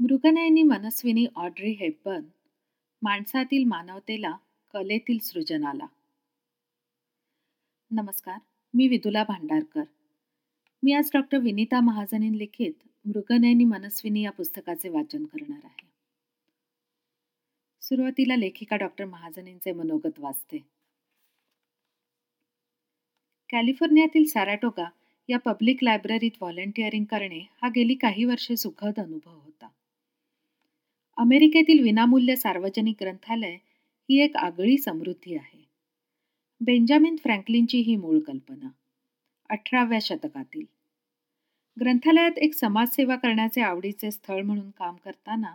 मृगनयनी मनस्विनी Audrey Hepburn माणसातील मानवतेला कलेतील सृजनाला. नमस्कार मी विदुला भांडारकर. मी आज डॉक्टर विनीता महाजनीन लिखित मृगनयनी मनस्विनी या पुस्तकाचे वाचन करणार आहे. सुरुवातीला लेखिका डॉक्टर महाजनींचे मनोगत वाचते. कॅलिफोर्नियातील सॅराटोगा या पब्लिक लायब्ररीत व्हॉलेंटिअरिंग करणे हा गेली काही वर्षे सुखद अनुभव होता. अमेरिकेतील विनामूल्य सार्वजनिक ग्रंथालय ही एक आगळी समृद्धी आहे. बेंजामिन फ्रँकलिनची ही मूळ कल्पना अठराव्या शतकातील. ग्रंथालयात एक समाजसेवा करण्याचे आवडीचे स्थळ म्हणून काम करताना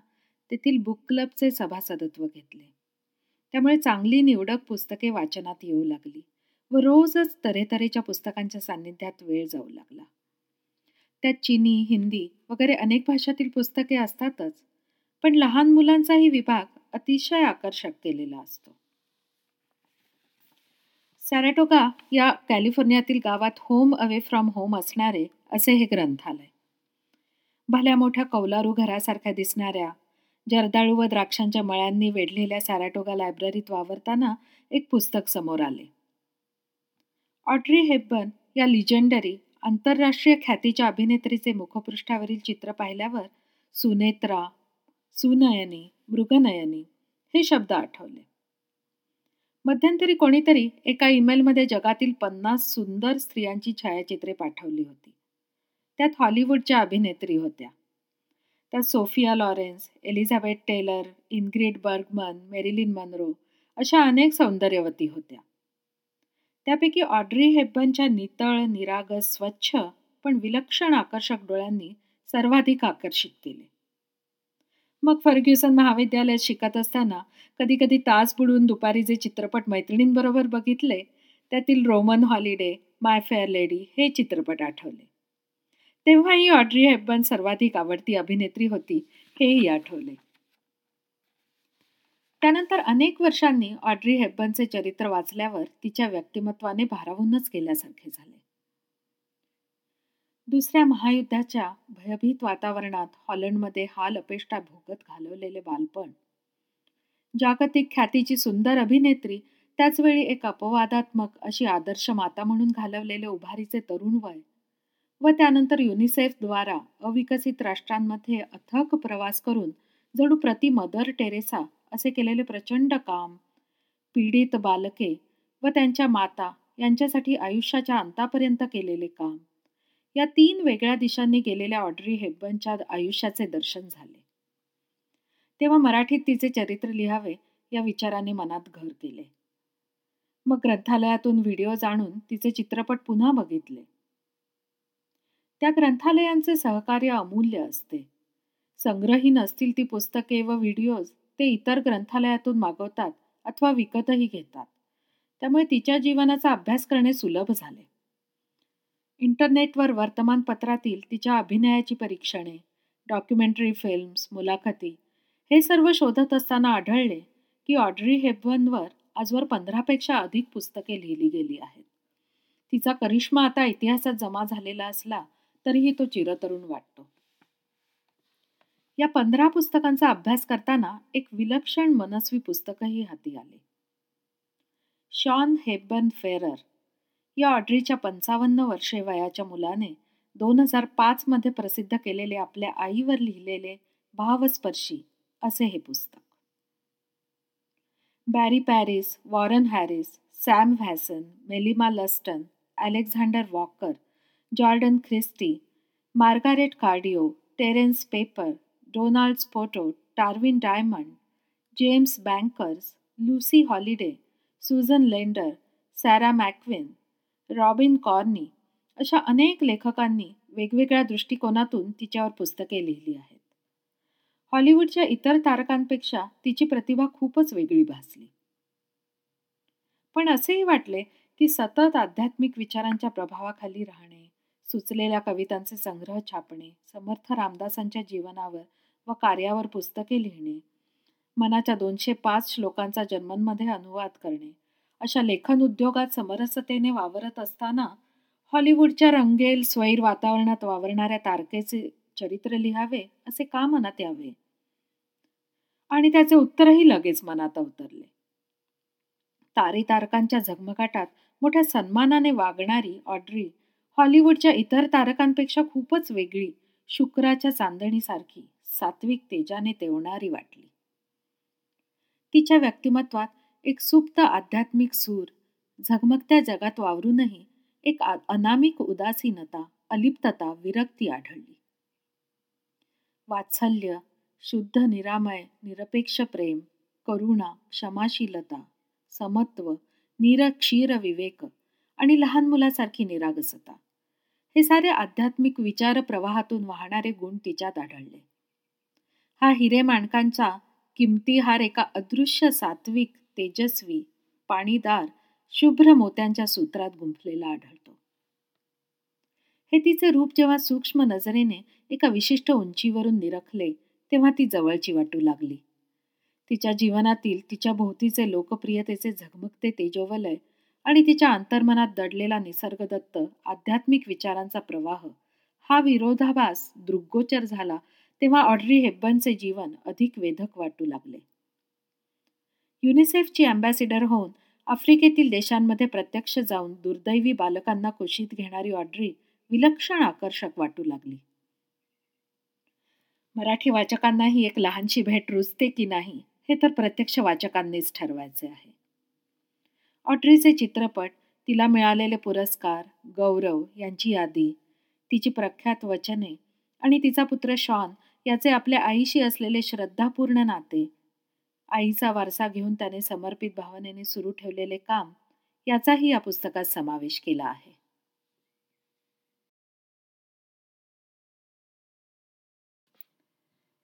तेथील बुक क्लबचे सभासदत्व घेतले. त्यामुळे चांगली निवडक पुस्तके वाचनात येऊ लागली व रोजच तऱ्हेतऱ्हेच्या पुस्तकांच्या सान्निध्यात वेळ जाऊ लागला. त्यात चिनी हिंदी वगैरे अनेक भाषातील पुस्तके असतातच पण लहान मुलांचाही विभाग अतिशय आकर्षक केलेला असतो. सॅरेटोगा या कॅलिफोर्नियातील गावात होम अवे फ्रॉम होम असणारे असे हे ग्रंथालय. भल्या मोठ्या कौलारू घरासारख्या दिसणाऱ्या जर्दाळू व द्राक्षांच्या मळ्यांनी वेढलेल्या सॅराटोगा लायब्ररीत वावरताना एक पुस्तक समोर आले. ऑड्री हेब्बन या लिजेंडरी आंतरराष्ट्रीय ख्यातीच्या अभिनेत्रीचे मुखपृष्ठावरील चित्र पाहिल्यावर सुनेत्रा सुनयनी मृगनयनी हे शब्द आठवले. मध्यंतरी कोणीतरी एका ईमेलमध्ये जगातील पन्नास सुंदर स्त्रियांची छायाचित्रे पाठवली होती. त्यात हॉलिवूडच्या अभिनेत्री होत्या. त्यात Sophia Loren Elizabeth Taylor Ingrid Bergman Marilyn Monroe अशा अनेक सौंदर्यवती होत्या. त्यापैकी ऑड्री हेब्बनच्या नितळ निरागस स्वच्छ पण विलक्षण आकर्षक डोळ्यांनी सर्वाधिक आकर्षित केले. मग फर्ग्युसन महाविद्यालयात शिकत असताना कधी कधी तास बुडून दुपारी जे चित्रपट मैत्रिणींबरोबर बघितले त्यातील Roman Holiday My Fair Lady हे चित्रपट आठवले. तेव्हाही ऑड्री हेब्बन सर्वाधिक आवडती अभिनेत्री होती हेही आठवले. त्यानंतर अनेक वर्षांनी ऑड्री हेब्बनचे चरित्र वाचल्यावर तिच्या व्यक्तिमत्वाने भारावूनच गेल्यासारखे झाले. दुसऱ्या महायुद्धाच्या भयभीत वातावरणात हॉलंडमध्ये हाल अपेष्टा भोगत घालवलेले बालपण. जागतिक ख्यातीची सुंदर अभिनेत्री त्याचवेळी एक अपवादात्मक अशी आदर्श माता म्हणून घालवलेले उभारीचे तरुण वय व त्यानंतर युनिसेफद्वारा अविकसित राष्ट्रांमध्ये अथक प्रवास करून जणू प्रति मदर टेरेसा असे केलेले प्रचंड काम पीडित बालके व त्यांच्या माता यांच्यासाठी आयुष्याच्या अंतापर्यंत केलेले काम. या तीन वेगळ्या दिशांनी गेलेल्या ऑड्री हेब्बनच्या आयुष्याचे दर्शन झाले. तेव्हा मराठीत तिचे चरित्र लिहावे या विचाराने मनात घर केले मग ग्रंथालयातून व्हिडिओ जाणून तिचे चित्रपट पुन्हा बघितले. त्या ग्रंथालयांचे सहकार्य अमूल्य असते. संग्रही नसतील ती पुस्तके व व्हिडिओज ते इतर ग्रंथालयातून मागवतात अथवा विकतही घेतात. त्यामुळे तिच्या जीवनाचा अभ्यास करणे सुलभ झाले. इंटरनेटवर वर्तमानपत्रातील तिच्या अभिनयाची परीक्षणे डॉक्युमेंटरी फिल्म्स मुलाखती हे सर्व शोधत असताना आढळले की ऑड्री हेबनवर आजवर पंधरापेक्षा अधिक पुस्तके लिहिली गेली आहेत. तिचा करिश्मा आता इतिहासात जमा झालेला असला तरीही तो चिरतरुण वाटतो. या पंधरा पुस्तकांचा अभ्यास करताना एक विलक्षण मनस्वी पुस्तकही हाती आले. शॉन हेबन फेरर या ऑड्रीच्या पंचावन्न वर्षे वयाच्या मुलाने दोन हजार पाचमध्ये प्रसिद्ध केलेले आपल्या आईवर लिहिलेले भावस्पर्शी असे हे पुस्तक. Barry Paris Warren Harris Sam Wasson मेलिमा लस्टन Alexander Walker Jordan Christie Margaret Cardio Terence Pepper Donald Spoto टार्विन Diamond James Bankers Lucy Holiday Susan Lender Sara McQueen Robin Karney अशा अनेक लेखकांनी वेगवेगळ्या दृष्टिकोनातून तिच्यावर पुस्तके लिहिली आहेत. हॉलिवूडच्या इतर तारकांपेक्षा तिची प्रतिभा खूपच वेगळी भासली. पण असेही वाटले की सतत आध्यात्मिक विचारांच्या प्रभावाखाली राहणे सुचलेल्या कवितांचे संग्रह छापणे समर्थ रामदासांच्या जीवनावर व कार्यावर पुस्तके लिहिणे मनाच्या दोनशे पाच श्लोकांचा जन्मांमध्ये अनुवाद करणे अशा लेखन उद्योगात समरसतेने वावरत असताना हॉलिवूडच्या रंगेल स्वैर वातावरणात वावरणाऱ्या तारकेचे चरित्र लिहावे असे का मनात यावे? आणि त्याचे उत्तरही लगेच मनात अवतरले. तारे तारकांच्या झगमगाटात मोठ्या सन्मानाने वागणारी ऑड्री हॉलिवूडच्या इतर तारकांपेक्षा खूपच वेगळी शुक्राच्या चांदणीसारखी सात्विक तेजाने तेवणारी वाटली. तिच्या व्यक्तिमत्वात एक सुप्त आध्यात्मिक सूर. झगमगत्या जगात वावरूनही एक अनामिक उदासीनता अलिप्तता विरक्ती आढळली. वात्सल्य शुद्ध निरामय निरपेक्ष प्रेम करुणा क्षमाशीलता समत्व निरक्षीर विवेक आणि लहान मुलासारखी निरागसता. हे सारे आध्यात्मिक विचार प्रवाहातून वाहणारे गुण तिच्यात आढळले. हा हिरे माणकांचा किमती हार एका अदृश्य सात्विक तेजस्वी पाणीदार शुभ्र मोत्यांच्या सूत्रात गुंफलेला आढळतो. हे तिचे रूप जेव्हा सूक्ष्म नजरेने एका विशिष्ट उंचीवरून निरखले तेव्हा ती जवळची वाटू लागली. तिच्या जीवनातील तिच्या भोवतीचे लोकप्रियतेचे झगमगते तेजोवलय आणि तिच्या अंतर्मनात दडलेला निसर्गदत्त आध्यात्मिक विचारांचा प्रवाह हा विरोधाभास दृग्गोचर झाला तेव्हा ऑड्री हेब्बनचे जीवन अधिक वेधक वाटू लागले. युनिसेफची अँबॅसिडर होऊन आफ्रिकेतील देशांमध्ये प्रत्यक्ष जाऊन दुर्दैवी बालकांना कुशीत घेणारी ऑड्री विलक्षण आकर्षक वाटू लागली. मराठी वाचकांना ही एक लहानशी भेट रुजते की नाही हे तर प्रत्यक्ष वाचकांनीच ठरवायचे आहे. ऑड्रीचे चित्रपट तिला मिळालेले पुरस्कार गौरव यांची यादी तिची प्रख्यात वचने आणि तिचा पुत्र शॉन याचे आपल्या आईशी असलेले श्रद्धापूर्ण नाते आईचा वारसा घेऊन त्याने समर्पित भावनेने सुरू ठेवलेले काम याचाही या पुस्तकात समावेश केला आहे.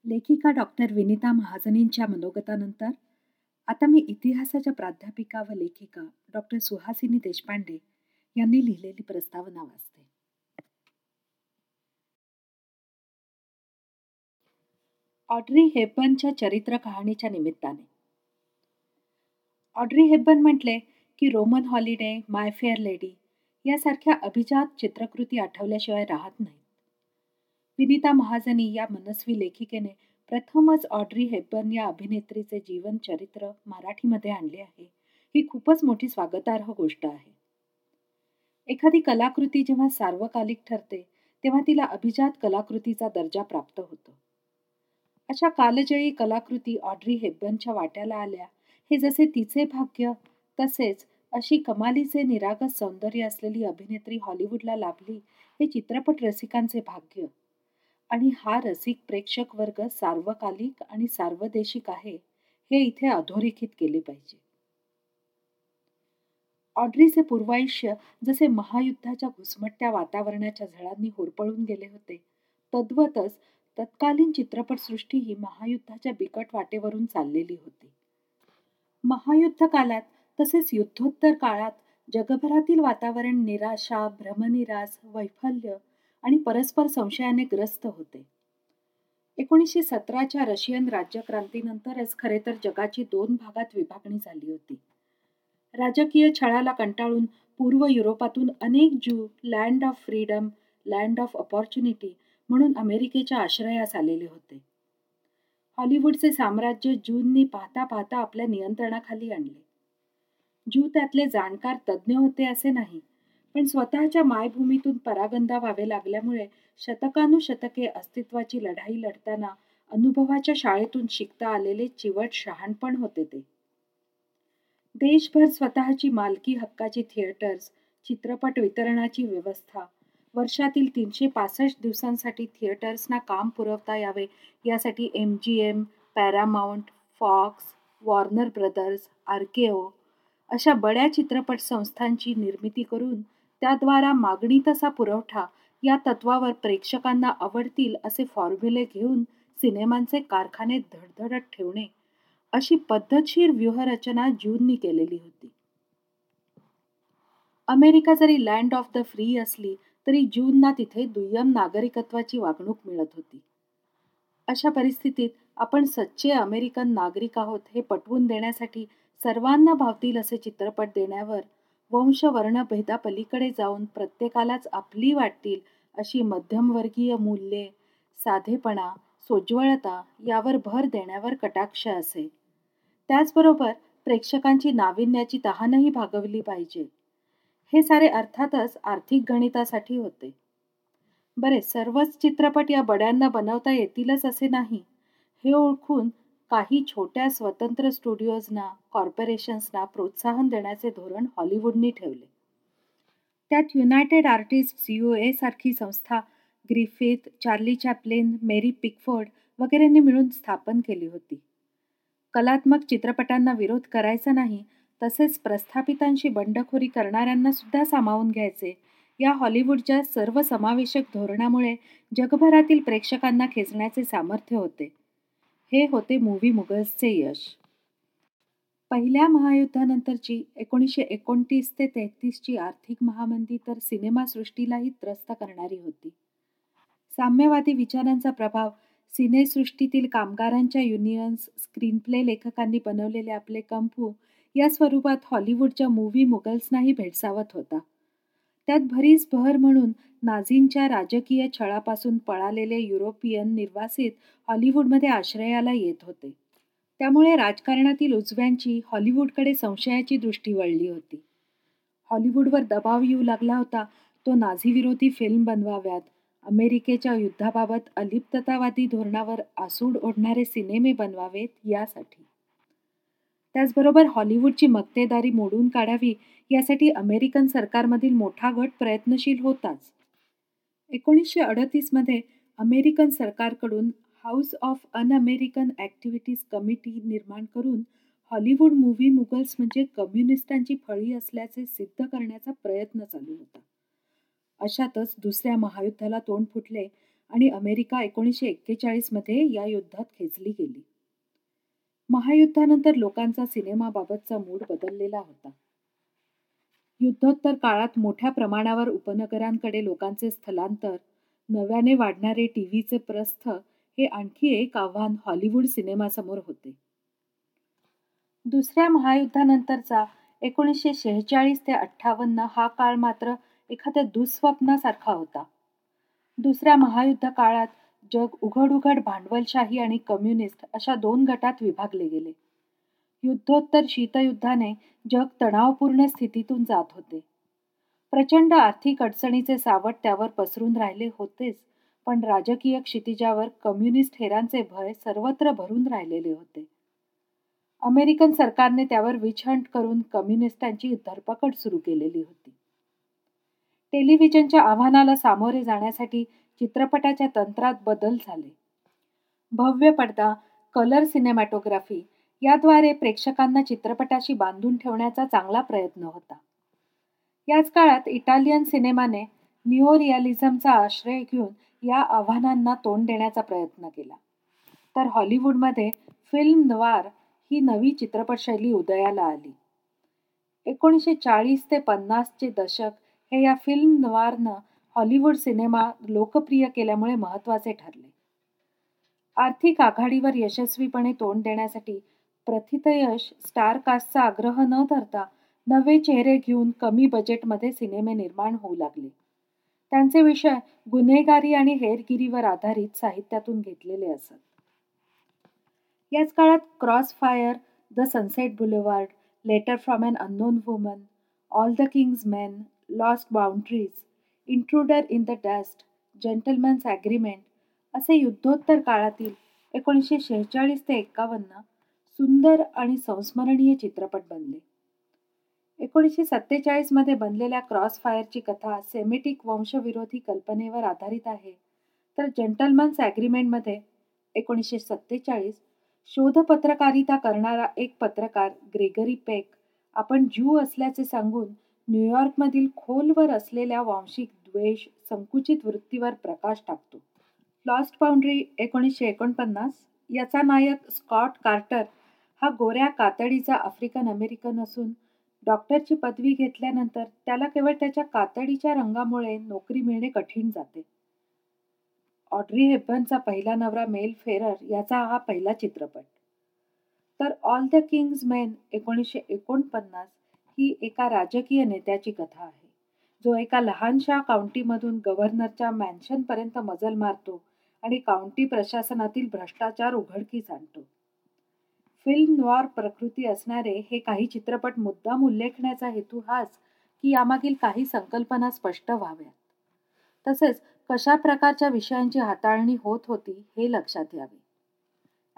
लेखिका डॉक्टर विनिता महाजनींच्या मनोगतानंतर आता मी इतिहासाच्या प्राध्यापिका व लेखिका डॉक्टर सुहासिनी देशपांडे यांनी लिहिलेली प्रस्तावना वाचते. ऑड्री हेबनच्या चरित्र कहाणीच्या निमित्ताने. ऑड्री हेबन म्हटले की Roman holiday my fair lady यासारख्या अभिजात चित्रकृती आठवल्याशिवाय राहत नाहीत. विनिता महाजनी या मनस्वी लेखिकेने प्रथमच ऑड्री हेबन या अभिनेत्रीचे जीवन चरित्र मराठीमध्ये आणले आहे. ही खूपच मोठी स्वागतार्ह गोष्ट आहे. एखादी कलाकृती जेव्हा सार्वकालिक ठरते तेव्हा तिला अभिजात कलाकृतीचा दर्जा प्राप्त होतो. अशा कालजयी कलाकृती ऑड्री हेब्बनच्या वाट्याला आल्या. हे जसे तिचे भाग्य तसेच अशी कमालीचे निरागस सौंदर्य असलेली अभिनेत्री हॉलिवूडला लाभली हे चित्रपट रसिकांचे भाग्य. आणि हा रसिक प्रेक्षक वर्ग सार्वकालिक आणि सार्वदेशिक आहे हे इथे अधोरेखित केले पाहिजे. ऑड्रीचे पूर्वायुष्य जसे महायुद्धाच्या घुसमट्ट्या वातावरणाच्या झळांनी होरपळून गेले होते तद्वतच तत्कालीन चित्रपटसृष्टी ही महायुद्धाच्या बिकट वाटेवरून चाललेली होती. महायुद्ध काळात तसेच युद्धोत्तर काळात जगभरातील वातावरण निराशा भ्रमनिरास वैफल्य आणि परस्पर संशयाने ग्रस्त होते. एकोणीसशे सतराच्या रशियन राज्यक्रांतीनंतरच खरे तर जगाची दोन भागात विभागणी झाली होती. राजकीय छळाला कंटाळून पूर्व युरोपातून अनेक Jew land of freedom land of opportunity म्हणून अमेरिकेच्या आश्रयास आलेले होते. हॉलिवूडचे साम्राज्य ज्यूंनी पाहता पाहता आपल्या नियंत्रणाखाली आणले. ज्यू त्यातले जाणकार तज्ज्ञ होते असे नाही पण स्वतःच्या मायभूमीतून परागंदा व्हावे लागल्यामुळे शतकानुशतके अस्तित्वाची लढाई लढताना अनुभवाच्या शाळेतून शिकता आलेले चिवट शहाणपण होते ते. देशभर स्वतःची मालकी हक्काची थिएटर्स चित्रपट वितरणाची व्यवस्था वर्षातील तीनशे पासष्ट दिवसांसाठी थिएटर्सना काम पुरवता यावे. यासाठी M G M Paramount Fox Warner Brothers RKO अशा बड्या चित्रपट संस्थांची निर्मिती करून त्याद्वारा मागणी तसा पुरवठा या तत्वावर प्रेक्षकांना आवडतील असे फॉर्म्युले घेऊन सिनेमांचे कारखाने धडधडत ठेवणे. अशी पद्धतशीर व्यूहरचना जूननी केलेली होती. अमेरिका जरी लँड ऑफ द फ्री असली तरी ज्यूंना तिथे दुय्यम नागरिकत्वाची वागणूक मिळत होती. अशा परिस्थितीत आपण सच्चे अमेरिकन नागरिक आहोत हे पटवून देण्यासाठी सर्वांना भावतील असे चित्रपट देण्यावर वंशवर्ण भेदापलीकडे जाऊन प्रत्येकालाच आपली वाटतील अशी मध्यमवर्गीय मूल्ये साधेपणा सोज्वळता यावर भर देण्यावर कटाक्ष असे. त्याचबरोबर प्रेक्षकांची नाविन्याची तहानही भागवली पाहिजे. हे सारे अर्थातच आर्थिक गणितासाठी होते. बरे सर्वच चित्रपट या बड्यांना बनवता येतीलच असे नाही. हे ओळखून काही छोट्या स्वतंत्र स्टुडिओजना कॉर्पोरेशन्सना प्रोत्साहन देण्याचे धोरण हॉलिवूडनी ठेवले. त्यात युनायटेड आर्टिस्ट यू ए सारखी संस्था Griffith Charlie Chaplin Mary Pickford वगैरेंनी मिळून स्थापन केली होती. कलात्मक चित्रपटांना विरोध करायचा नाही तसेच प्रस्थापितांशी बंडखोरी करणाऱ्यांना सुद्धा सामावून घ्यायचे. या हॉलिवूडच्या सर्वसमावेशक धोरणामुळे जगभरातील प्रेक्षकांना खेचण्याचे सामर्थ्य होते. हे होते मूव्ही मुगल्सचे यश. पहिल्या महायुद्धानंतरची एकोणीसशे एकोणतीस ते तेहतीसची आर्थिक महामंदी तर सिनेमासृष्टीलाही त्रस्त करणारी होती. साम्यवादी विचारांचा प्रभाव सिनेसृष्टीतील कामगारांच्या युनियन्स स्क्रीनप्ले लेखकांनी बनवलेले आपले कंपू या स्वरूपात हॉलिवूडच्या मूव्ही मुघल्सनाही भेडसावत होता. त्यात भरीस भर म्हणून नाझींच्या राजकीय छळापासून पळालेले युरोपियन निर्वासित हॉलिवूडमध्ये आश्रयाला येत होते. त्यामुळे राजकारणातील उजव्यांची हॉलिवूडकडे संशयाची दृष्टी वळली होती. हॉलिवूडवर दबाव येऊ लागला होता तो नाझीविरोधी फिल्म बनवाव्यात अमेरिकेच्या युद्धाबाबत अलिप्ततावादी धोरणावर आसूड ओढणारे सिनेमे बनवावेत यासाठी. त्याचबरोबर हॉलिवूडची मक्तेदारी मोडून काढावी यासाठी अमेरिकन सरकारमधील मोठा गट प्रयत्नशील होताच. एकोणीसशे अडतीसमध्ये अमेरिकन सरकारकडून House of Un American Activities Committee निर्माण करून हॉलिवूड मूव्ही मुगल्स म्हणजे कम्युनिस्टांची फळी असल्याचे सिद्ध करण्याचा प्रयत्न चालू होता. अशातच दुसऱ्या महायुद्धाला तोंड फुटले आणि अमेरिका एकोणीसशे एक्केचाळीसमध्ये या युद्धात खेचली गेली. महायुद्धानंतर लोकांचा सिनेमाबाबतचा मूड बदललेला होता. युद्धोत्तर काळात मोठ्या प्रमाणावर उपनगरांकडे लोकांचे स्थलांतर नव्याने वाढणारे टीव्हीचे प्रस्थ हे आणखी एक आव्हान हॉलिवूड सिनेमासमोर होते. दुसऱ्या महायुद्धानंतरचा एकोणीसशे शेहेचाळीस ते अठ्ठावन्न हा काळ मात्र एखाद्या दुःस्वप्नासारखा होता. दुसऱ्या महायुद्ध काळात जग उघड उघड भांडवलशाही आणि कम्युनिस्ट अशा दोन गटात विभागले गेले. युद्धोत्तर शीतयुद्धाने जग तणावपूर्ण स्थितीतून जात होते. प्रचंड आर्थिक अडचणीचे सावट त्यावर पसरून राहिले होतेच पण राजकीय क्षितिजावर कम्युनिस्ट हेरांचे भय सर्वत्र भरून राहिलेले होते. अमेरिकन सरकारने त्यावर विछंट करून कम्युनिस्टांची धरपकड सुरू केलेली होती. टेलिव्हिजनच्या आव्हानाला सामोरे जाण्यासाठी चित्रपटाच्या तंत्रात बदल झाले. भव्य पडदा कलर सिनेमॅटोग्राफी याद्वारे प्रेक्षकांना चित्रपटाशी बांधून ठेवण्याचा चांगला प्रयत्न होता. याच काळात इटालियन सिनेमाने निओ रिअलिझमचा आश्रय घेऊन या आव्हानांना तोंड देण्याचा प्रयत्न केला. तर हॉलिवूडमध्ये फिल्म नवार ही नवी चित्रपटशैली उदयाला आली. एकोणीसशे चाळीस ते पन्नासचे दशक हे या फिल्म नवारनं हॉलिवूड सिनेमा लोकप्रिय केल्यामुळे महत्त्वाचे ठरले. आर्थिक आघाडीवर यशस्वीपणे तोंड देण्यासाठी प्रथितयश स्टार कास्टचा आग्रह न धरता नवे चेहरे घेऊन कमी बजेटमध्ये सिनेमे निर्माण होऊ लागले. त्यांचे विषय गुन्हेगारी आणि हेरगिरीवर आधारित साहित्यातून घेतलेले असत. याच काळात Crossfire the Sunset Boulevard Letter from an Unknown Woman All the King's Men Lost Boundaries Intruder in the Dust Gentleman's Agreement असे युद्धोत्तर काळातील एकोणीसशे शेहेचाळीस ते एक्कावन्न सुंदर आणि संस्मरणीय चित्रपट बनले. एकोणीसशे सत्तेचाळीसमध्ये बनलेल्या क्रॉस फायरची कथा सेमेटिक वंशविरोधी कल्पनेवर आधारित आहे. तर जेंटलमन्स ॲग्रीमेंटमध्ये एकोणीसशे सत्तेचाळीस शोधपत्रकारिता करणारा एक पत्रकार ग्रेगरी पेक आपण ज्यू असल्याचे सांगून न्यूयॉर्कमधील खोलवर असलेल्या वांशिक द्वेष संकुचित वृत्तीवर प्रकाश टाकतो. लॉस्ट बाउंड्री एकोणीसशे एकोणपन्नास याचा नायक स्कॉट कार्टर हा गोऱ्या कातडीचा आफ्रिकन अमेरिकन असून डॉक्टरची पदवी घेतल्यानंतर त्याला केवळ त्याच्या कातडीच्या रंगामुळे नोकरी मिळणे कठीण जाते. ऑड्री हेबनचा पहिला नवरा मेल फेरर याचा हा पहिला चित्रपट. तर ऑल द किंग्ज मेन एकोणीसशे एकोणपन्नास ही एका राजकीय नेत्याची कथा आहे. जो एका लहानशा काउंटीमधून गव्हर्नरच्या मॅन्शनपर्यंत मजल मारतो आणि काउंटी प्रशासनातील भ्रष्टाचार उघडकीस आणतो. फिल्म नॉर प्रकृती असणारे हे काही चित्रपट मुद्दाम उल्लेखण्याचा हेतू हाच की यामागील काही संकल्पना स्पष्ट व्हाव्यात. तसेच कशा प्रकारच्या विषयांची हाताळणी होत होती हे लक्षात यावे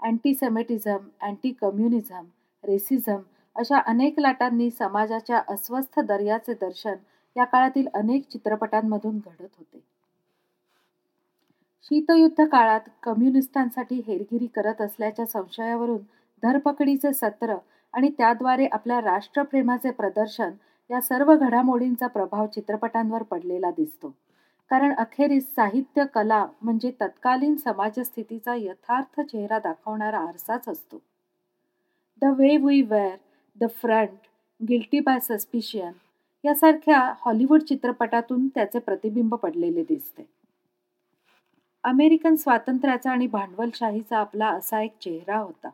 अँटीसेमेटिझम अँटी कम्युनिझम रेसिझम अशा अनेक लाटांनी समाजाच्या अस्वस्थ दर्याचे दर्शन या काळातील अनेक चित्रपटांमधून घडत होते. शीतयुद्ध काळात कम्युनिस्टांसाठी हेरगिरी करत असल्याच्या संशयावरून धरपकडीचे सत्र आणि त्याद्वारे आपल्या राष्ट्रप्रेमाचे प्रदर्शन या सर्व घडामोडींचा प्रभाव चित्रपटांवर पडलेला दिसतो. कारण अखेरीस साहित्य कला म्हणजे तत्कालीन समाजस्थितीचा यथार्थ चेहरा दाखवणारा आरसाच असतो. The Way We Were The Front Guilty by Suspicion यासारख्या हॉलिवूड चित्रपटातून त्याचे प्रतिबिंब पडलेले दिसते. अमेरिकन स्वातंत्र्याचा आणि भांडवलशाहीचा आपला असा एक चेहरा होता.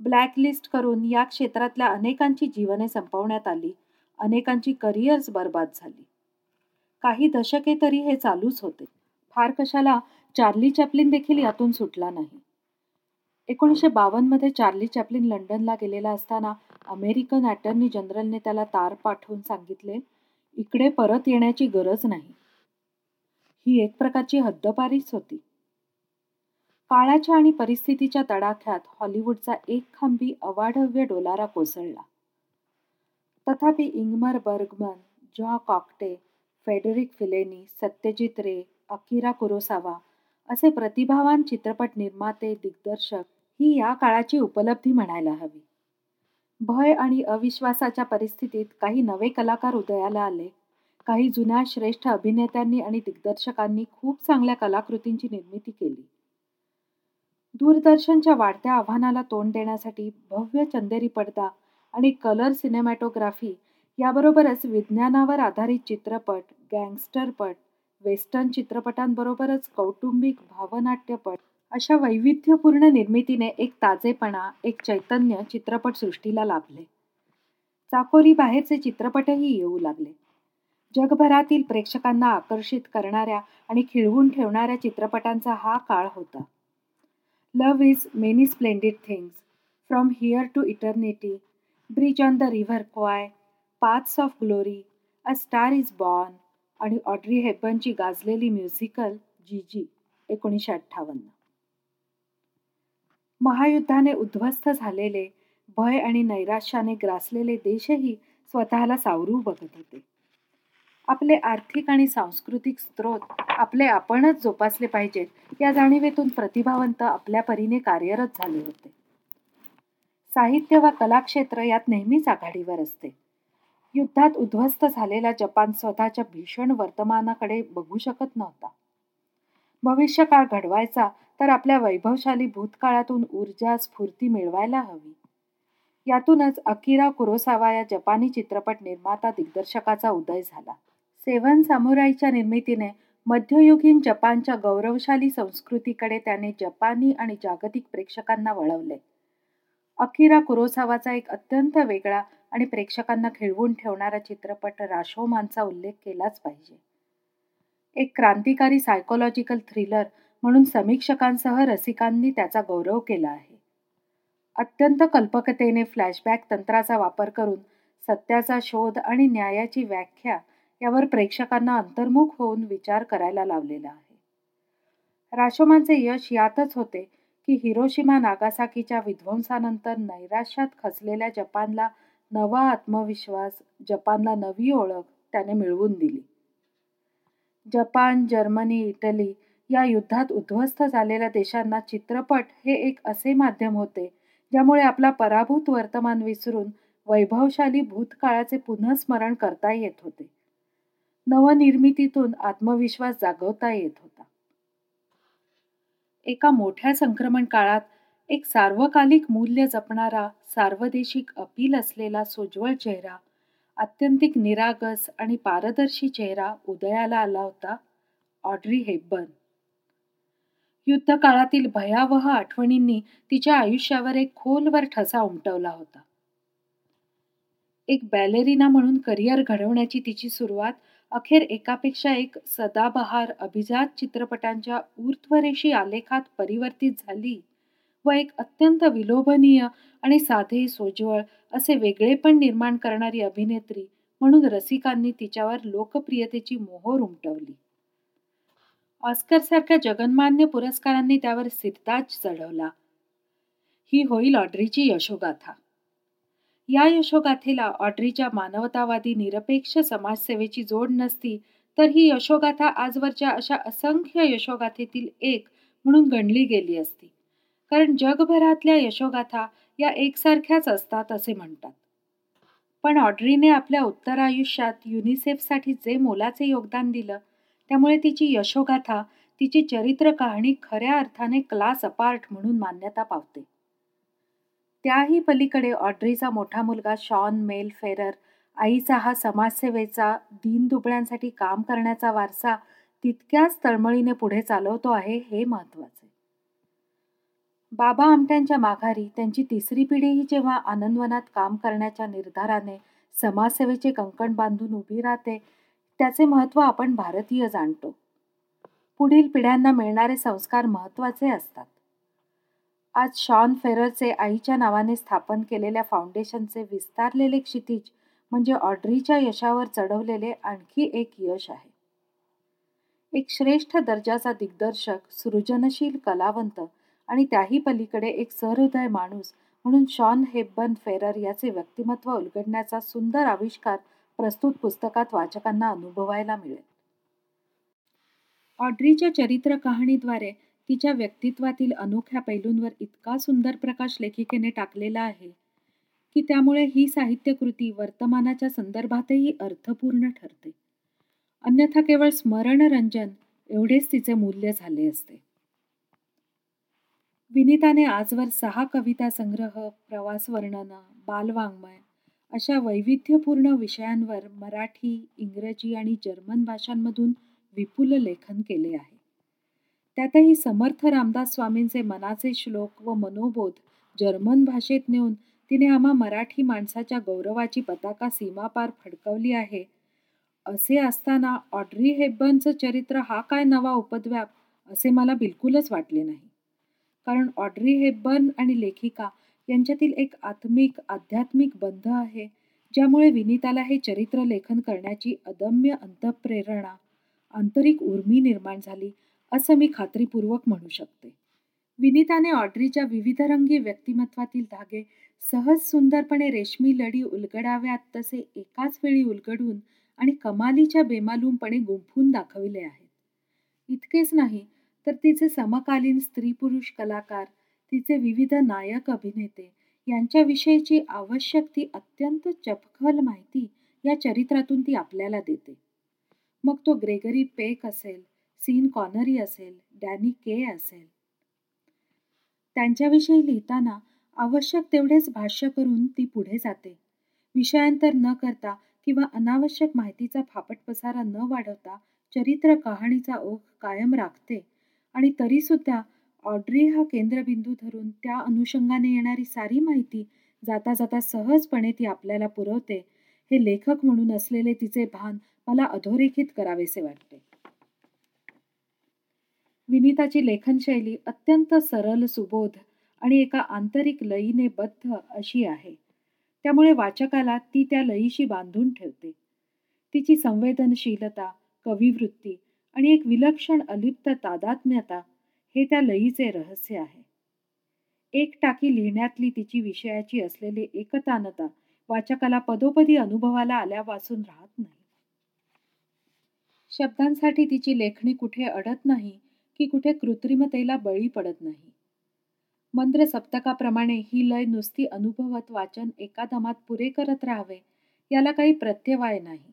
ब्लॅकलिस्ट करून या क्षेत्रातल्या अनेकांची जीवने संपवण्यात आली अनेकांची करिअर्स बर्बाद झाली. काही दशके तरी हे चालूच होते. फार कशाला चार्ली चॅपलिन देखील यातून सुटला नाही. एकोणीसशे बावन्नमध्ये चार्ली चॅपलिन लंडनला गेलेला असताना अमेरिकन ॲटर्नी जनरलने त्याला तार पाठवून सांगितले इकडे परत येण्याची गरज नाही. ही एक प्रकारची हद्दपारीच होती. काळाच्या आणि परिस्थितीच्या तडाख्यात हॉलिवूडचा एक खांबी अवाढव्य डोलारा कोसळला. तथापि Ingmar Bergman Jean Cocteau Federico Fellini Satyajit Ray Akira Kurosawa असे प्रतिभावान चित्रपट निर्माते दिग्दर्शक ही या काळाची उपलब्धी म्हणायला हवी. भय आणि अविश्वासाच्या परिस्थितीत काही नवे कलाकार उदयाला आले. काही जुन्या श्रेष्ठ अभिनेत्यांनी आणि दिग्दर्शकांनी खूप चांगल्या कलाकृतींची निर्मिती केली. दूरदर्शनच्या वाढत्या आव्हानाला तोंड देण्यासाठी भव्य चंदेरी पडदा आणि कलर सिनेमॅटोग्राफी याबरोबरच विज्ञानावर आधारित चित्रपट गँगस्टरपट वेस्टर्न चित्रपटांबरोबरच कौटुंबिक भावनाट्यपट अशा वैविध्यपूर्ण निर्मितीने एक ताजेपणा एक चैतन्य चित्रपटसृष्टीला लाभले. चाकोरी बाहेरचे चित्रपटही येऊ लागले. जगभरातील प्रेक्षकांना आकर्षित करणाऱ्या आणि खिळवून ठेवणाऱ्या चित्रपटांचा हा काळ होता. Love is many splendid things from here to eternity bridge on the river Kwai paths of glory a star is born आणि ऑड्री हेपनची गाजलेली म्युझिकल जी जी एकोणीसशे अठ्ठावन्न. महायुद्धाने उद्ध्वस्त झालेले भय आणि नैराश्याने ग्रासलेले देशही स्वतःला सावरू बघत होते. आपले आर्थिक आणि सांस्कृतिक स्रोत आपले आपणच जोपासले पाहिजेत या जाणीवेतून प्रतिभावंत आपल्या परीने कार्यरत झाले होते. साहित्य व कलाक्षेत्र यात नेहमीच आघाडीवर असते. युद्धात उद्ध्वस्त झालेला जपान स्वतःच्या भीषण वर्तमानाकडे बघू शकत नव्हता. भविष्यकाळ घडवायचा तर आपल्या वैभवशाली भूतकाळातून ऊर्जा स्फूर्ती मिळवायला हवी. यातूनच अकिरा कुरोसावा या जपानी चित्रपट निर्माता दिग्दर्शकाचा उदय झाला. सेवन सामुराईच्या निर्मितीने मध्ययुगीन जपानच्या गौरवशाली संस्कृतीकडे त्याने जपानी आणि जागतिक प्रेक्षकांना वळवले. अकिरा कुरोसावाचा एक अत्यंत वेगळा आणि प्रेक्षकांना खिळवून ठेवणारा चित्रपट राशोमानचा उल्लेख केलाच पाहिजे. एक क्रांतिकारी सायकोलॉजिकल थ्रिलर म्हणून समीक्षकांसह रसिकांनी त्याचा गौरव केला आहे. अत्यंत कल्पकतेने फ्लॅशबॅक तंत्राचा वापर करून सत्याचा शोध आणि न्यायाची व्याख्या यावर प्रेक्षकांना अंतर्मुख होऊन विचार करायला लावलेला आहे. राशोमानचे यश यातच होते की हिरोशिमा नागासाकीच्या विध्वंसानंतर नैराश्यात खचलेल्या जपानला नवा आत्मविश्वास जपानला नवी ओळख त्याने मिळवून दिली. जपान जर्मनी इटली या युद्धात उद्ध्वस्त झालेल्या देशांना चित्रपट हे एक असे माध्यम होते ज्यामुळे आपला पराभूत वर्तमान विसरून वैभवशाली भूतकाळाचे पुनःस्मरण करता येत होते. नवनिर्मितीतून आत्मविश्वास जागवता येत होता. एका मोठ्या संक्रमण काळात एक सार्वकालिक मूल्य जपणारा सार्वदेशिक अपील असलेला सोज्वळ चेहरा अत्यंतिक निरागस आणि पारदर्शी चेहरा उदयाला आला होता ऑड्री हेबर्न युद्धकाळातील भयावह आठवणींनी तिच्या आयुष्यावर एक खोलवर ठसा उमटवला होता. एक बॅलेरिना म्हणून करिअर घडवण्याची तिची सुरुवात अखेर एकापेक्षा एक सदाबहार अभिजात चित्रपटांच्या ऊर्ध्वरेषी आलेखात परिवर्तित झाली व एक अत्यंत विलोभनीय आणि साधे सोज्वळ असे वेगळेपण निर्माण करणारी अभिनेत्री म्हणून रसिकांनी तिच्यावर लोकप्रियतेची मोहोर उमटवली. ऑस्करसारख्या जगन्मान्य पुरस्कारांनी त्यावर सिद्धाच चढवला. ही होईल ऑड्रीची यशोगाथा. या यशोगाथेला ऑड्रीच्या मानवतावादी निरपेक्ष समाजसेवेची जोड नसती तर ही यशोगाथा आजवरच्या अशा असंख्य यशोगाथेतील एक म्हणून गणली गेली असती. कारण जगभरातल्या यशोगाथा या एकसारख्याच असतात असे म्हणतात. पण ऑड्रीने आपल्या उत्तर आयुष्यात युनिसेफसाठी जे मोलाचे योगदान दिलं त्यामुळे तिची यशोगाथा तिची चरित्र कहाणी खऱ्या अर्थाने क्लास अपार्ट म्हणून मान्यता पावते. त्याही पलीकडे ऑड्रीचा मोठा मुलगा शॉन मेल फेरर आईचा हा समाजसेवेचा दीनदुबळ्यांसाठी काम करण्याचा वारसा तितक्याच तळमळीने पुढे चालवतो आहे हे महत्त्वाचे बाबा आमट्यांच्या माघारी त्यांची तिसरी पिढीही जेव्हा आनंदवनात काम करण्याच्या निर्धाराने समाजसेवेचे कंकण बांधून उभी राहते त्याचे महत्त्व आपण भारतीय जाणतो. पुढील पिढ्यांना मिळणारे संस्कार महत्त्वाचे असतात. आज शॉन फेररचे आईच्या नावाने स्थापन केलेल्या फाउंडेशनचे विस्तारलेले क्षितिज म्हणजे ऑड्रीच्या यशावर चढवलेले आणखी एक यश आहे. एक श्रेष्ठ दर्जाचा दिग्दर्शक सृजनशील कलावंत आणि त्याही पलीकडे एक सहृदय माणूस म्हणून शॉन हेबन फेरर याचे व्यक्तिमत्व उलगडण्याचा सुंदर आविष्कार प्रस्तुत पुस्तकात वाचकांना अनुभवायला मिळेल. ऑड्रीच्या चरित्र कहाणीद्वारे तिच्या व्यक्तित्वातील अनोख्या पैलूंवर इतका सुंदर प्रकाश लेखिकेने टाकलेला आहे की त्यामुळे ही साहित्यकृती वर्तमानाच्या संदर्भातही अर्थपूर्ण ठरते. अन्यथा केवळ स्मरणरंजन एवढेच तिचे मूल्य झाले असते. विनिताने आजवर सहा कविता संग्रह प्रवास वर्णन बालवाङ्मय अशा वैविध्यपूर्ण विषयांवर मराठी इंग्रजी आणि जर्मन भाषांमधून विपुल लेखन केले आहे. त्यातही समर्थ रामदास स्वामींचे मनाचे श्लोक व मनोबोध जर्मन भाषेत नेऊन तिने आम्हा मराठी माणसाच्या गौरवाची पताका सीमापार फडकवली आहे. असे असताना ऑड्री हेबनचं चरित्र हा काय नवा उपद्व्याप असे मला बिलकुलच वाटले नाही. कारण ऑड्री हेबर्न आणि लेखिका यांच्यातील एक आत्मिक आध्यात्मिक बंध आहे ज्यामुळे विनीताला हे चरित्र लेखन करण्याची अदम्य अंतप्रेरणा आंतरिक उर्मी निर्माण झाली असं मी खात्रीपूर्वक म्हणू शकते. विनिताने ऑड्रीच्या विविधरंगी व्यक्तिमत्वातील धागे सहज सुंदरपणे रेशमी लढी उलगडाव्यात तसे एकाच वेळी उलगडून आणि कमालीच्या बेमालूमपणे गुंफून दाखविले आहेत. इतकेच नाही तर तिचे समकालीन स्त्री पुरुष कलाकार तिचे विविध नायक अभिनेते यांच्याविषयीची आवश्यक ती अत्यंत चपखल माहिती या चरित्रातून ती आपल्याला देते. मग तो ग्रेगरी पेक असेल सीन कॉनरी असेल डॅनी के असेल. त्यांच्याविषयी लिहिताना आवश्यक तेवढेच भाष्य करून ती पुढे जाते. विषयांतर न करता किंवा अनावश्यक माहितीचा फापट पसारा न वाढवता चरित्र कहाणीचा ओघ कायम राखते आणि तरीसुद्धा ऑड्री हा केंद्रबिंदू धरून त्या अनुषंगाने येणारी सारी माहिती जाता जाता सहजपणे ती आपल्याला पुरवते. हे लेखक म्हणून असलेले तिचे भान मला अधोरेखित करावेसे वाटते. विनिताची लेखनशैली अत्यंत सरळ सुबोध आणि एका आंतरिक लयीने बद्ध अशी आहे. त्यामुळे वाचकाला ती त्या लयीशी बांधून ठेवते. तिची संवेदनशीलता कविवृत्ती आणि एक विलक्षण अलिप्त तादात्म्यता हे त्या लयीचे रहस्य आहे. एक टाकी लिहिण्यातली तिची विषयाची असलेली एकतानता वाचकाला पदोपदी अनुभवाला आल्यापासून राहत नाही. शब्दांसाठी तिची लेखणी कुठे अडत नाही की कुठे कृत्रिमतेला बळी पडत नाही. मंत्र सप्तकाप्रमाणे ही लय नुसती अनुभवत वाचन एका दमात पुरे करत राहावे याला काही प्रत्यवाय नाही.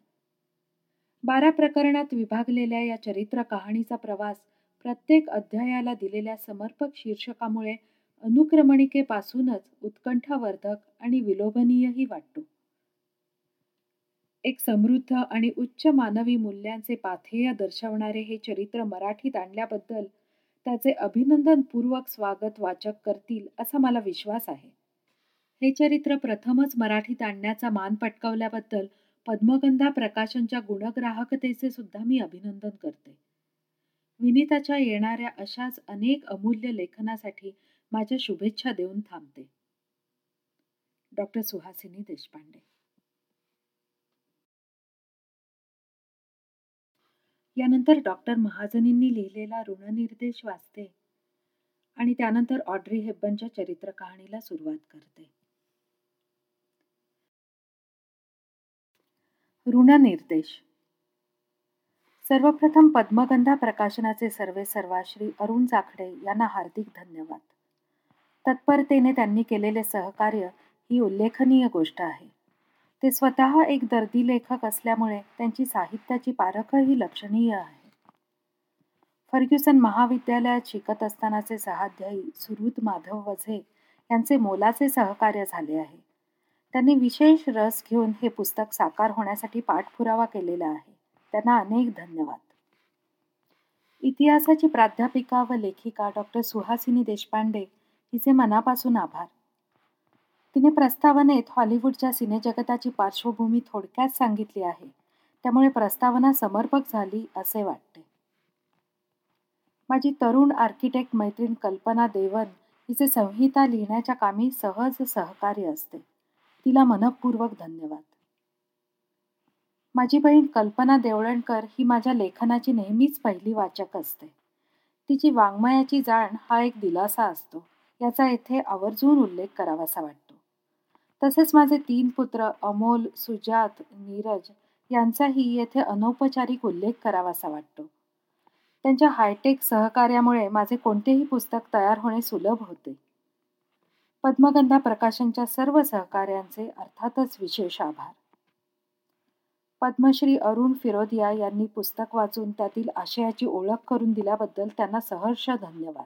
बारा प्रकरणात विभागलेल्या या चरित्र कहाणीचा प्रवास प्रत्येक अध्यायाला दिलेल्या समर्पक शीर्षकामुळे अनुक्रमणिकेपासूनच उत्कंठावर्धक आणि विलोभनीयही वाटतो. एक समृद्ध आणि उच्च मानवी मूल्यांचे पाथेय दर्शवणारे हे चरित्र मराठीत आणल्याबद्दल त्याचे अभिनंदनपूर्वक स्वागत वाचक करतील असा मला विश्वास आहे. हे चरित्र प्रथमच मराठीत आणण्याचा मान पटकावल्याबद्दल पद्मगंधा प्रकाशनच्या गुणग्राहकतेचे सुद्धा मी अभिनंदन करते. विनिताच्या येणाऱ्या अशाच अनेक अमूल्य लेखनासाठी माझ्या शुभेच्छा देऊन थांबते. डॉक्टर सुहासिनी देशपांडे. यानंतर डॉक्टर महाजनींनी लिहिलेला ऋणनिर्देश वाचते आणि त्यानंतर ऑड्री हेब्बनच्या चरित्र कहाणीला सुरुवात करते. ऋणनिर्देश. सर्वप्रथम पद्मगंधा प्रकाशनाचे सर्वे सर्वाश्री अरुण जाखडे यांना हार्दिक धन्यवाद. तत्परतेने त्यांनी केलेले सहकार्य ही उल्लेखनीय गोष्ट आहे. ते स्वतः एक दर्दी लेखक असल्यामुळे त्यांची साहित्याची पारखही लक्षणीय आहे. फर्ग्युसन महाविद्यालयात शिकत असतानाचे सहाध्यायी सुरुत माधव वझे यांचे मोलाचे सहकार्य झाले आहे. त्यांनी विशेष रस घेऊन हे पुस्तक साकार होण्यासाठी पाठपुरावा केलेला आहे. त्यांना अनेक धन्यवाद. इतिहासाची प्राध्यापिका व लेखिका डॉक्टर सुहासिनी देशपांडे हिचे मनापासून आभार. तिने प्रस्तावनेत हॉलिवूडच्या सिनेजगताची पार्श्वभूमी थोडक्यात सांगितली आहे. त्यामुळे प्रस्तावना समर्पक झाली असे वाटते. माझी तरुण आर्किटेक्ट मैत्रीण कल्पना देवन हिचे संहिता लिहिण्याच्या कामी सहज सहकार्य असते. तिला मनपूर्वक धन्यवाद. माझी बहीण कल्पना देवळणकर ही माझ्या लेखनाची नेहमीच पहिली वाचक असते. तिची वाङ्मयाची जाण हा एक दिलासा असतो याचा येथे आवर्जून उल्लेख करावासा वाटतो. तसेच माझे तीन पुत्र अमोल सुजात नीरज यांचाही येथे अनौपचारिक उल्लेख करावासा वाटतो. त्यांच्या हायटेक सहकार्यामुळे माझे कोणतेही पुस्तक तयार होणे सुलभ होते. पद्मगंधा प्रकाशनच्या सर्व सहकार्यांचे अर्थातच विशेष आभार. पद्मश्री अरुण फिरोदिया यांनी पुस्तक वाचून त्यातील आशयाची ओळख करून दिल्याबद्दल त्यांना सहर्ष धन्यवाद.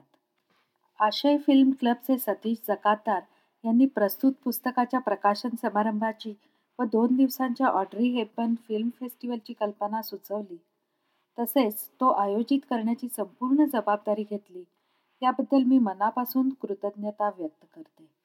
आशय फिल्म क्लबचे सतीश जकातदार यांनी प्रस्तुत पुस्तकाच्या प्रकाशन समारंभाची व दोन दिवसांच्या ऑड्री हेपन फिल्म फेस्टिवलची कल्पना सुचवली. तसेच तो आयोजित करण्याची संपूर्ण जबाबदारी घेतली. याबद्दल मी मनापासून कृतज्ञता व्यक्त करते.